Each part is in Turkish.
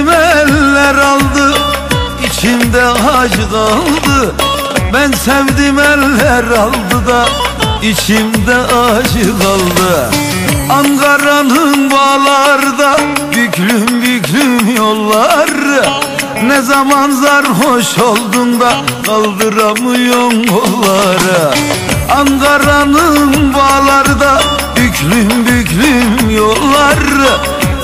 Sevdim eller aldı içimde acı kaldı Ben sevdim eller aldı da içimde acı kaldı. Ankara'nın bağlarda büklüm büklüm yollar Ne zaman sarhoş oldun da kaldıramıyorsun kolları. Ankara'nın bağlarda büklüm büklüm yollar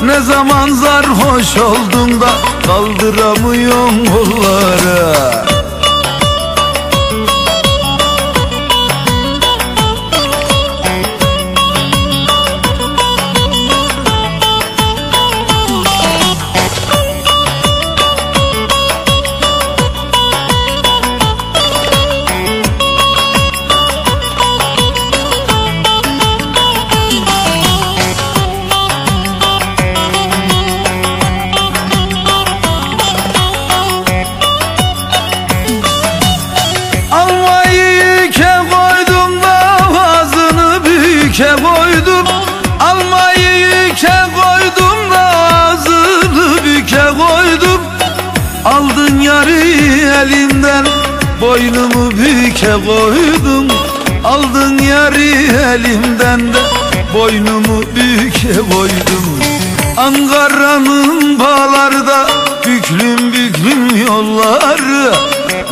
Ne zaman sarhoş oldun da kaldıramıyorsun kolları yarı elimden boynumu büke koydum. Aldın yarı elimden de boynumu büke koydum. Ankara'nın bağlarda büklüm büklüm yolları.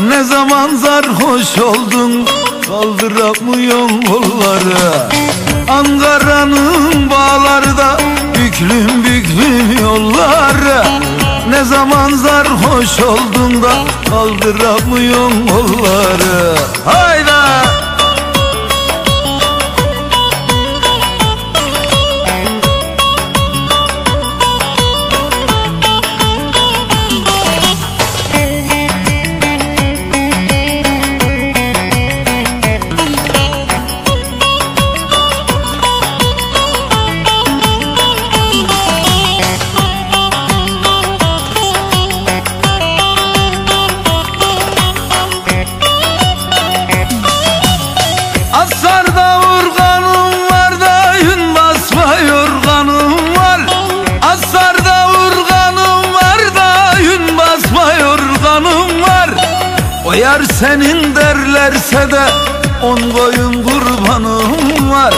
Ne zaman sarhoş oldun kaldıramıyorsun kolları. Ankara'nın bağlarda büklüm sarhoş oldun da kaldıramıyorsun kolları Hayda! Yar senin derlerse de on koyun kurbanım var.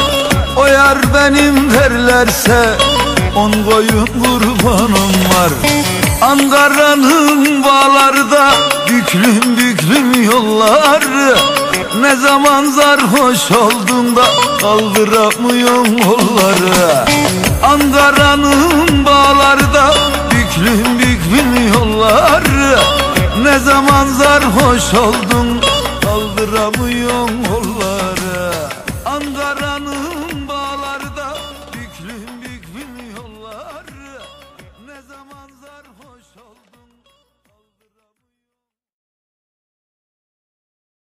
O yar benim derlerse on koyun kurbanım var. Ankara'nın bağlarda büklüm büklüm yolları. Ne zaman sarhoş oldun da kaldıramıyorsun kolları. Ankara'nın bağlarda büklüm büklüm yolları Ne zaman sarhoş oldun? Kaldıramıyorsun